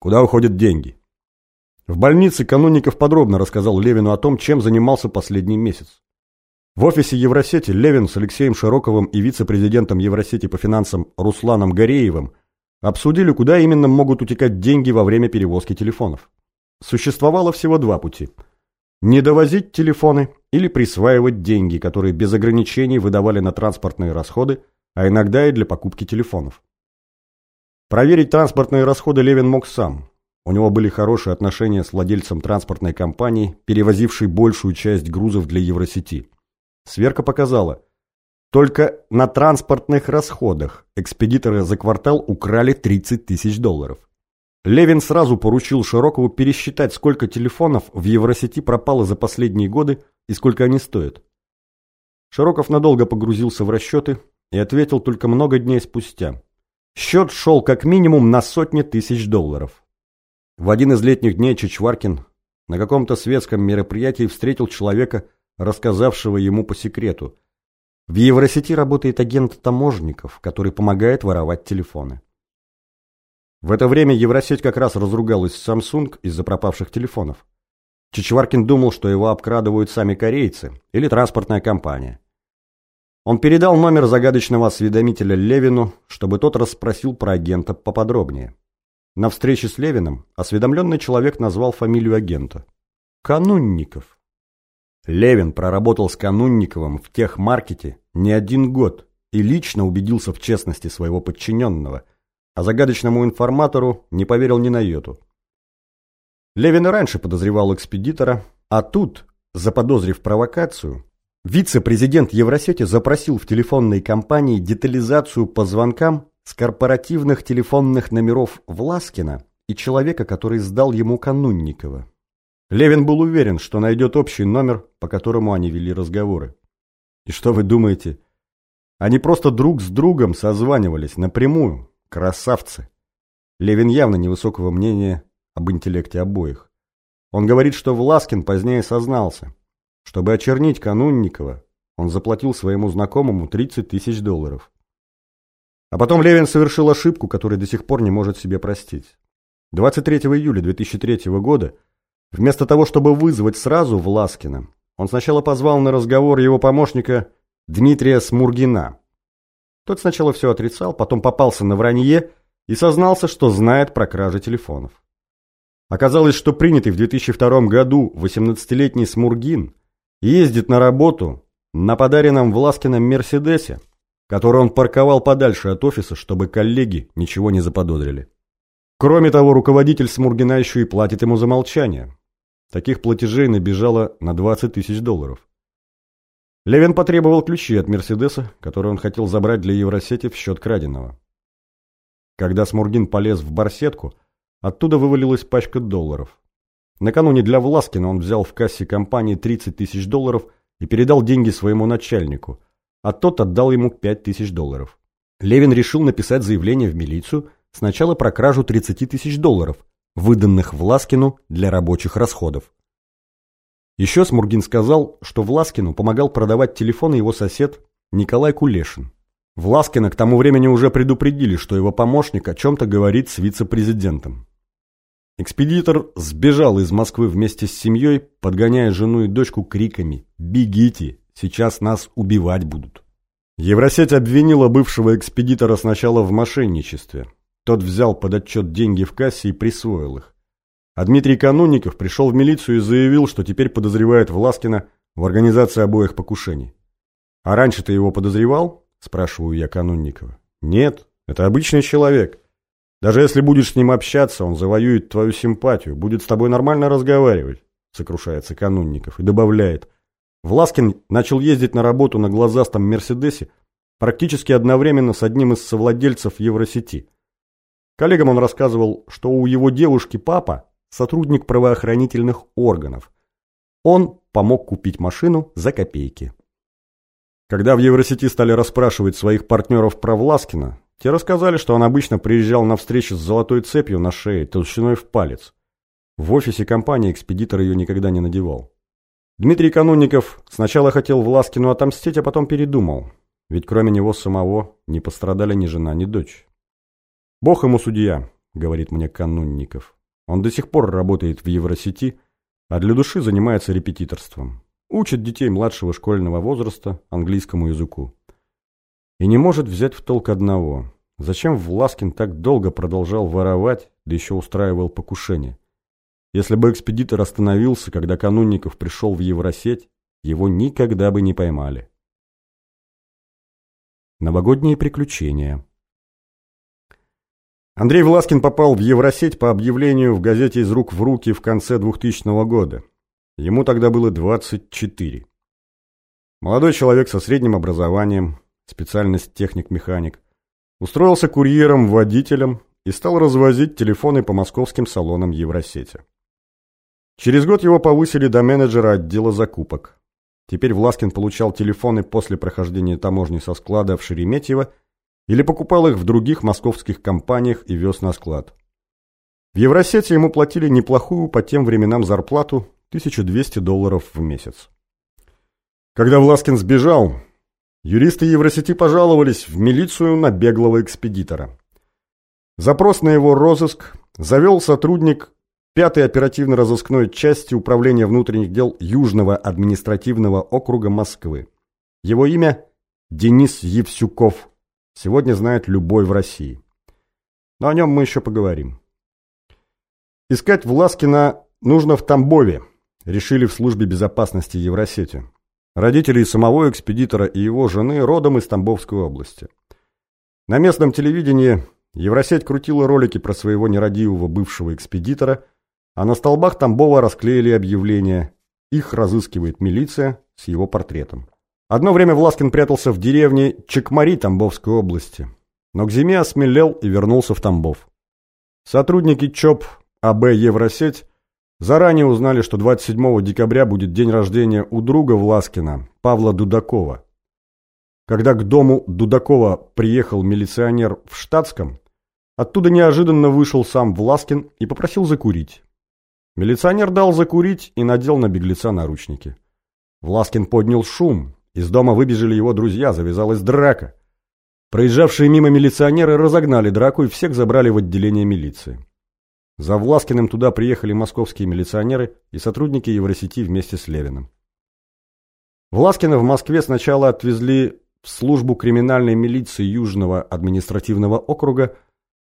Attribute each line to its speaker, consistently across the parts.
Speaker 1: Куда уходят деньги? В больнице Канунников подробно рассказал Левину о том, чем занимался последний месяц. В офисе Евросети Левин с Алексеем Широковым и вице-президентом Евросети по финансам Русланом Гореевым обсудили, куда именно могут утекать деньги во время перевозки телефонов. Существовало всего два пути. Не довозить телефоны или присваивать деньги, которые без ограничений выдавали на транспортные расходы, а иногда и для покупки телефонов. Проверить транспортные расходы Левин мог сам. У него были хорошие отношения с владельцем транспортной компании, перевозившей большую часть грузов для Евросети. Сверка показала, только на транспортных расходах экспедиторы за квартал украли 30 тысяч долларов. Левин сразу поручил Широкову пересчитать, сколько телефонов в Евросети пропало за последние годы и сколько они стоят. Широков надолго погрузился в расчеты и ответил только много дней спустя. Счет шел как минимум на сотни тысяч долларов. В один из летних дней Чичваркин на каком-то светском мероприятии встретил человека, рассказавшего ему по секрету. В Евросети работает агент таможенников, который помогает воровать телефоны. В это время Евросеть как раз разругалась с Samsung из-за пропавших телефонов. Чичваркин думал, что его обкрадывают сами корейцы или транспортная компания. Он передал номер загадочного осведомителя Левину, чтобы тот расспросил про агента поподробнее. На встрече с Левиным осведомленный человек назвал фамилию агента. Канунников. Левин проработал с Канунниковым в техмаркете не один год и лично убедился в честности своего подчиненного, а загадочному информатору не поверил ни на йоту. Левин и раньше подозревал экспедитора, а тут, заподозрив провокацию, вице-президент Евросети запросил в телефонной компании детализацию по звонкам с корпоративных телефонных номеров Власкина и человека, который сдал ему Канунникова. Левин был уверен, что найдет общий номер, по которому они вели разговоры. И что вы думаете? Они просто друг с другом созванивались напрямую. Красавцы. Левин явно невысокого мнения об интеллекте обоих. Он говорит, что Власкин позднее сознался. Чтобы очернить Канунникова, он заплатил своему знакомому 30 тысяч долларов. А потом Левин совершил ошибку, которую до сих пор не может себе простить. 23 июля 2003 года, вместо того, чтобы вызвать сразу Власкина, он сначала позвал на разговор его помощника Дмитрия Смургина. Тот сначала все отрицал, потом попался на вранье и сознался, что знает про кражи телефонов. Оказалось, что принятый в 2002 году 18-летний Смургин ездит на работу на подаренном Власкином Мерседесе, который он парковал подальше от офиса, чтобы коллеги ничего не заподозрили. Кроме того, руководитель Смургина еще и платит ему за молчание. Таких платежей набежало на 20 тысяч долларов. Левин потребовал ключи от Мерседеса, который он хотел забрать для Евросети в счет краденого. Когда Смургин полез в барсетку, оттуда вывалилась пачка долларов. Накануне для Власкина он взял в кассе компании 30 тысяч долларов и передал деньги своему начальнику, а тот отдал ему 5 тысяч долларов. Левин решил написать заявление в милицию сначала про кражу 30 тысяч долларов, выданных Власкину для рабочих расходов. Еще Смургин сказал, что Власкину помогал продавать телефоны его сосед Николай Кулешин. Власкина к тому времени уже предупредили, что его помощник о чем-то говорит с вице-президентом. Экспедитор сбежал из Москвы вместе с семьей, подгоняя жену и дочку криками «Бегите! Сейчас нас убивать будут!». Евросеть обвинила бывшего экспедитора сначала в мошенничестве. Тот взял под отчет деньги в кассе и присвоил их. А Дмитрий Канунников пришел в милицию и заявил, что теперь подозревает Власкина в организации обоих покушений. «А раньше ты его подозревал?» – спрашиваю я Канунникова. «Нет, это обычный человек. Даже если будешь с ним общаться, он завоюет твою симпатию, будет с тобой нормально разговаривать, сокрушается Канунников и добавляет. Власкин начал ездить на работу на глазастом Мерседесе практически одновременно с одним из совладельцев Евросети. Коллегам он рассказывал, что у его девушки папа сотрудник правоохранительных органов. Он помог купить машину за копейки. Когда в Евросети стали расспрашивать своих партнеров про Власкина, те рассказали, что он обычно приезжал на встречи с золотой цепью на шее толщиной в палец. В офисе компании экспедитор ее никогда не надевал. Дмитрий Канунников сначала хотел Власкину отомстить, а потом передумал. Ведь кроме него самого не пострадали ни жена, ни дочь. Бог ему судья. говорит мне Канунников. Он до сих пор работает в Евросети, а для души занимается репетиторством. Учит детей младшего школьного возраста английскому языку. И не может взять в толк одного. Зачем Власкин так долго продолжал воровать, да еще устраивал покушение? Если бы экспедитор остановился, когда Канунников пришел в Евросеть, его никогда бы не поймали. Новогодние приключения Андрей Власкин попал в Евросеть по объявлению в газете «Из рук в руки» в конце 2000 года. Ему тогда было 24. Молодой человек со средним образованием, специальность техник-механик, устроился курьером-водителем и стал развозить телефоны по московским салонам Евросети. Через год его повысили до менеджера отдела закупок. Теперь Власкин получал телефоны после прохождения таможни со склада в Шереметьево или покупал их в других московских компаниях и вез на склад. В Евросете ему платили неплохую по тем временам зарплату 1200 долларов в месяц. Когда Власкин сбежал, юристы Евросети пожаловались в милицию на беглого экспедитора. Запрос на его розыск завел сотрудник пятой оперативно-розыскной части Управления внутренних дел Южного административного округа Москвы. Его имя Денис Евсюков. Сегодня знает любой в России. Но о нем мы еще поговорим. Искать Власкина нужно в Тамбове, решили в службе безопасности Евросети. Родители самого экспедитора и его жены родом из Тамбовской области. На местном телевидении Евросеть крутила ролики про своего нерадивого бывшего экспедитора – а на столбах Тамбова расклеили объявления. Их разыскивает милиция с его портретом. Одно время Власкин прятался в деревне Чекмари Тамбовской области, но к зиме осмелел и вернулся в Тамбов. Сотрудники ЧОП АБ «Евросеть» заранее узнали, что 27 декабря будет день рождения у друга Власкина, Павла Дудакова. Когда к дому Дудакова приехал милиционер в штатском, оттуда неожиданно вышел сам Власкин и попросил закурить. Милиционер дал закурить и надел на беглеца наручники. Власкин поднял шум. Из дома выбежали его друзья, завязалась драка. Проезжавшие мимо милиционеры разогнали драку и всех забрали в отделение милиции. За Власкиным туда приехали московские милиционеры и сотрудники Евросети вместе с Левиным. Власкина в Москве сначала отвезли в службу криминальной милиции Южного административного округа,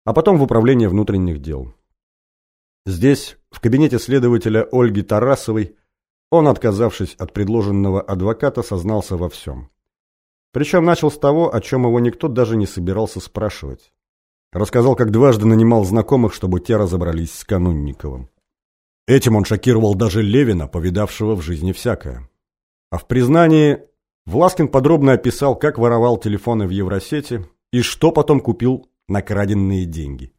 Speaker 1: а потом в управление внутренних дел. Здесь, в кабинете следователя Ольги Тарасовой, он, отказавшись от предложенного адвоката, сознался во всем. Причем начал с того, о чем его никто даже не собирался спрашивать. Рассказал, как дважды нанимал знакомых, чтобы те разобрались с Канунниковым. Этим он шокировал даже Левина, повидавшего в жизни всякое. А в признании Власкин подробно описал, как воровал телефоны в Евросети и что потом купил на краденные деньги.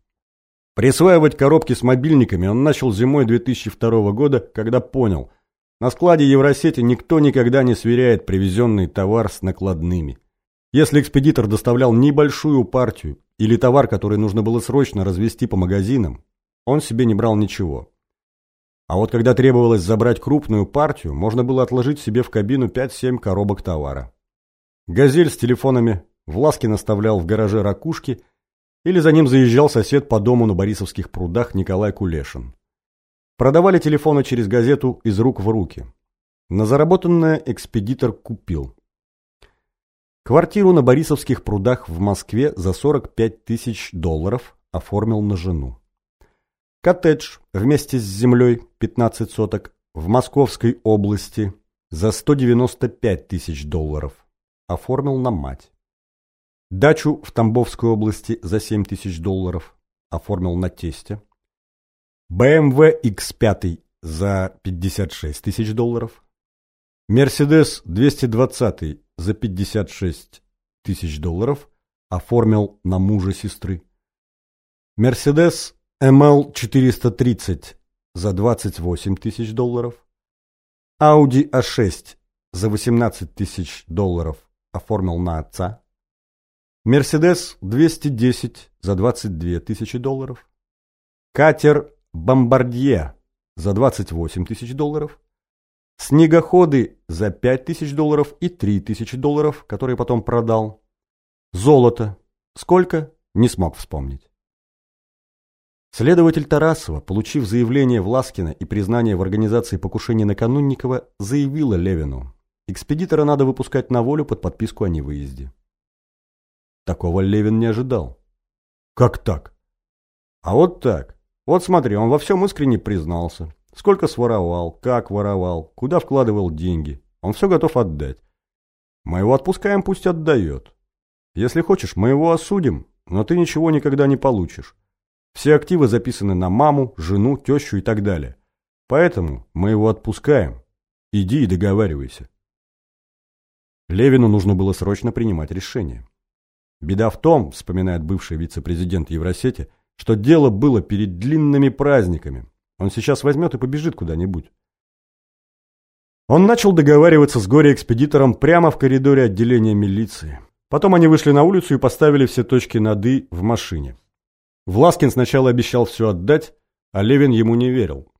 Speaker 1: Присваивать коробки с мобильниками он начал зимой 2002 года, когда понял, на складе Евросети никто никогда не сверяет привезенный товар с накладными. Если экспедитор доставлял небольшую партию или товар, который нужно было срочно развезти по магазинам, он себе не брал ничего. А вот когда требовалось забрать крупную партию, можно было отложить себе в кабину 5-7 коробок товара. «Газель» с телефонами Власки наставлял в гараже ракушки – или за ним заезжал сосед по дому на Борисовских прудах Николай Кулешин. Продавали телефоны через газету из рук в руки. На заработанное экспедитор купил. Квартиру на Борисовских прудах в Москве за 45 тысяч долларов оформил на жену. Коттедж вместе с землей 15 соток в Московской области за 195 тысяч долларов оформил на мать. Дачу в Тамбовской области за 7 тысяч долларов оформил на тесте. BMW X5 за 56 тысяч долларов. Mercedes 220 за 56 тысяч долларов оформил на мужа сестры. Mercedes ML 430 за 28 тысяч долларов. Audi A6 за 18 тысяч долларов оформил на отца. Мерседес 210 за 22 тысячи долларов. Катер Бомбардье за 28 тысяч долларов. Снегоходы за 5 тысяч долларов и 3 тысячи долларов, которые потом продал. Золото. Сколько? Не смог вспомнить. Следователь Тарасова, получив заявление Власкина и признание в организации покушения на Канунникова, заявила Левину. Экспедитора надо выпускать на волю под подписку о невыезде. Такого Левин не ожидал. Как так? А вот так. Вот смотри, он во всем искренне признался. Сколько своровал, как воровал, куда вкладывал деньги. Он все готов отдать. Мы его отпускаем, пусть отдает. Если хочешь, мы его осудим, но ты ничего никогда не получишь. Все активы записаны на маму, жену, тещу и так далее. Поэтому мы его отпускаем. Иди и договаривайся. Левину нужно было срочно принимать решение. Беда в том, вспоминает бывший вице-президент Евросети, что дело было перед длинными праздниками. Он сейчас возьмет и побежит куда-нибудь. Он начал договариваться с горе-экспедитором прямо в коридоре отделения милиции. Потом они вышли на улицу и поставили все точки над «и» в машине. Власкин сначала обещал все отдать, а Левин ему не верил.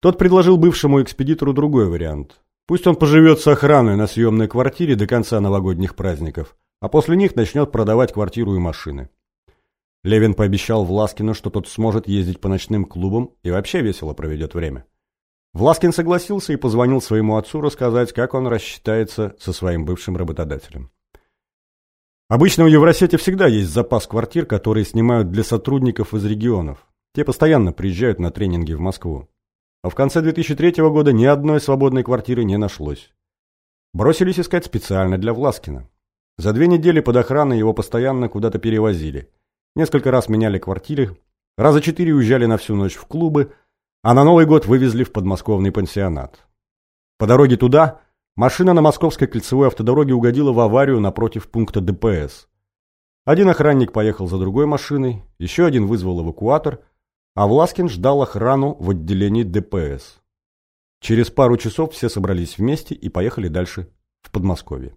Speaker 1: Тот предложил бывшему экспедитору другой вариант. Пусть он поживет с охраной на съемной квартире до конца новогодних праздников, а после них начнет продавать квартиру и машины. Левин пообещал Власкину, что тот сможет ездить по ночным клубам и вообще весело проведет время. Власкин согласился и позвонил своему отцу рассказать, как он рассчитается со своим бывшим работодателем. Обычно у Евросети всегда есть запас квартир, которые снимают для сотрудников из регионов. Те постоянно приезжают на тренинги в Москву. А в конце 2003 года ни одной свободной квартиры не нашлось. Бросились искать специально для Власкина. За две недели под охраной его постоянно куда-то перевозили. Несколько раз меняли квартиры, раза четыре уезжали на всю ночь в клубы, а на Новый год вывезли в подмосковный пансионат. По дороге туда машина на Московской кольцевой автодороге угодила в аварию напротив пункта ДПС. Один охранник поехал за другой машиной, еще один вызвал эвакуатор, а Власкин ждал охрану в отделении ДПС. Через пару часов все собрались вместе и поехали дальше в Подмосковье.